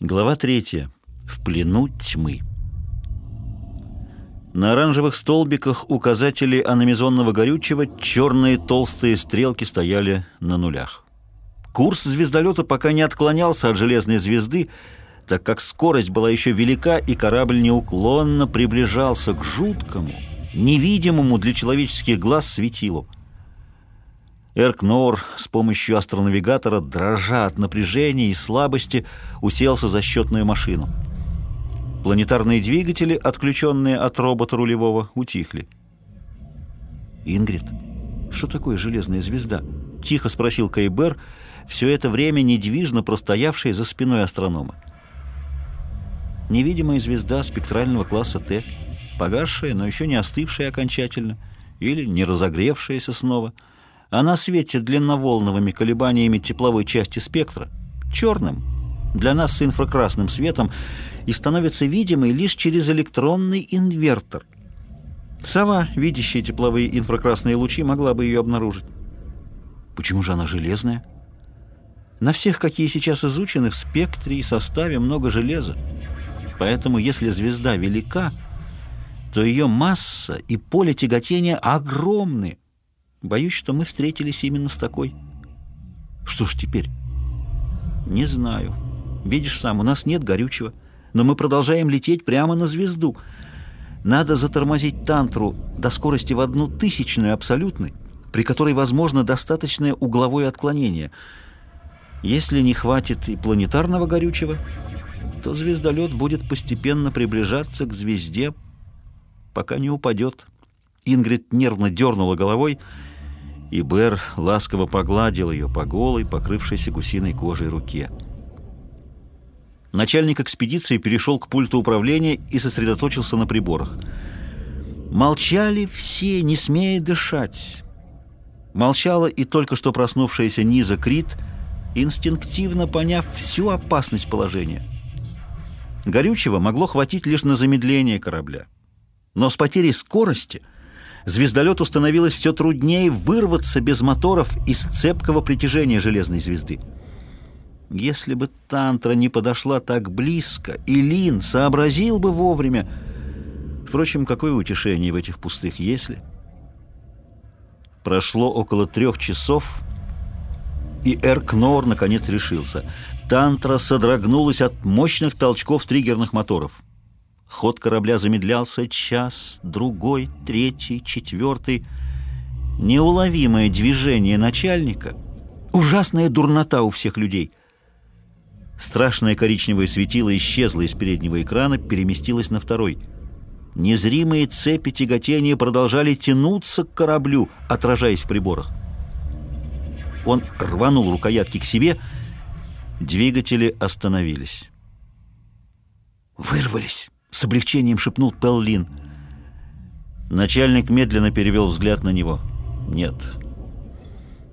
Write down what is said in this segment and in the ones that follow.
Глава третья. В плену тьмы. На оранжевых столбиках указателей аномизонного горючего черные толстые стрелки стояли на нулях. Курс звездолета пока не отклонялся от железной звезды, так как скорость была еще велика, и корабль неуклонно приближался к жуткому, невидимому для человеческих глаз светилу. Эркнор с помощью астронавигатора, дрожа от напряжения и слабости, уселся за счетную машину. Планетарные двигатели, отключенные от робота рулевого, утихли. «Ингрид, что такое железная звезда?» — тихо спросил Кайбер, все это время недвижно простоявший за спиной астронома. Невидимая звезда спектрального класса Т, погасшая, но еще не остывшая окончательно, или не разогревшаяся снова — она светит длинноволновыми колебаниями тепловой части спектра, черным, для нас с инфракрасным светом, и становится видимой лишь через электронный инвертор. Сова, видящая тепловые инфракрасные лучи, могла бы ее обнаружить. Почему же она железная? На всех, какие сейчас изучены, в спектре и составе много железа. Поэтому, если звезда велика, то ее масса и поле тяготения огромны. Боюсь, что мы встретились именно с такой. Что ж теперь? Не знаю. Видишь сам, у нас нет горючего, но мы продолжаем лететь прямо на звезду. Надо затормозить тантру до скорости в одну тысячную абсолютной, при которой возможно достаточное угловое отклонение. Если не хватит и планетарного горючего, то звездолет будет постепенно приближаться к звезде, пока не упадет. Ингрид нервно дернула головой и Бер ласково погладил ее по голой, покрывшейся гусиной кожей руке. Начальник экспедиции перешел к пульту управления и сосредоточился на приборах. Молчали все, не смея дышать. Молчала и только что проснувшаяся Низа Крит, инстинктивно поняв всю опасность положения. Горючего могло хватить лишь на замедление корабля. Но с потерей скорости – звездолету становилось все труднее вырваться без моторов из цепкого притяжения железной звезды. Если бы Тантра не подошла так близко, и Лин сообразил бы вовремя... Впрочем, какое утешение в этих пустых «если»? Прошло около трех часов, и Эркнор наконец решился. Тантра содрогнулась от мощных толчков триггерных моторов. Ход корабля замедлялся час, другой, третий, четвертый. Неуловимое движение начальника, ужасная дурнота у всех людей. Страшное коричневое светило исчезло из переднего экрана, переместилось на второй. Незримые цепи тяготения продолжали тянуться к кораблю, отражаясь в приборах. Он рванул рукоятки к себе, двигатели остановились. «Вырвались!» — с облегчением шепнул Пеллин. Начальник медленно перевел взгляд на него. «Нет».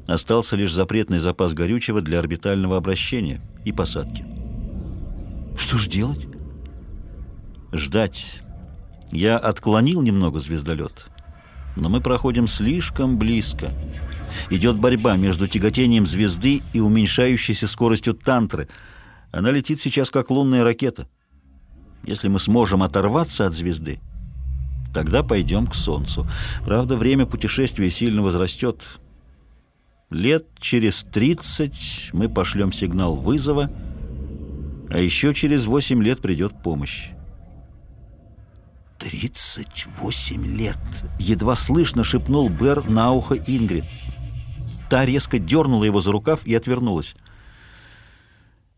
Остался лишь запретный запас горючего для орбитального обращения и посадки. «Что ж делать?» «Ждать. Я отклонил немного звездолет, но мы проходим слишком близко. Идет борьба между тяготением звезды и уменьшающейся скоростью тантры. Она летит сейчас как лунная ракета». Если мы сможем оторваться от звезды, тогда пойдем к Солнцу. Правда, время путешествия сильно возрастет. Лет через 30 мы пошлем сигнал вызова, а еще через 8 лет придет помощь. «Тридцать восемь лет!» — едва слышно шепнул Бер на ухо Ингрид. Та резко дернула его за рукав и отвернулась.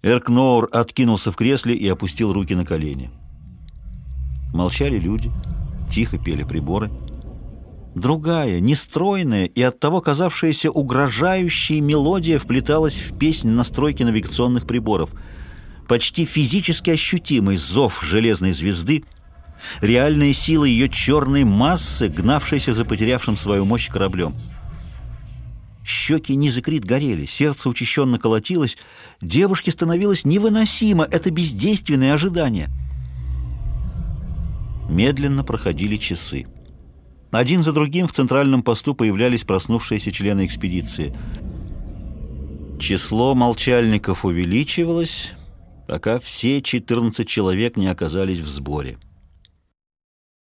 Эркноур откинулся в кресле и опустил руки на колени. Молчали люди, тихо пели приборы. Другая, нестройная и оттого казавшаяся угрожающей мелодия вплеталась в песнь настройки навигационных приборов. Почти физически ощутимый зов железной звезды, реальная сила ее черной массы, гнавшейся за потерявшим свою мощь кораблем. Щеки Низы Крит горели, сердце учащенно колотилось, девушке становилось невыносимо это бездейственное ожидание. Медленно проходили часы. Один за другим в центральном посту появлялись проснувшиеся члены экспедиции. Число молчальников увеличивалось, пока все 14 человек не оказались в сборе.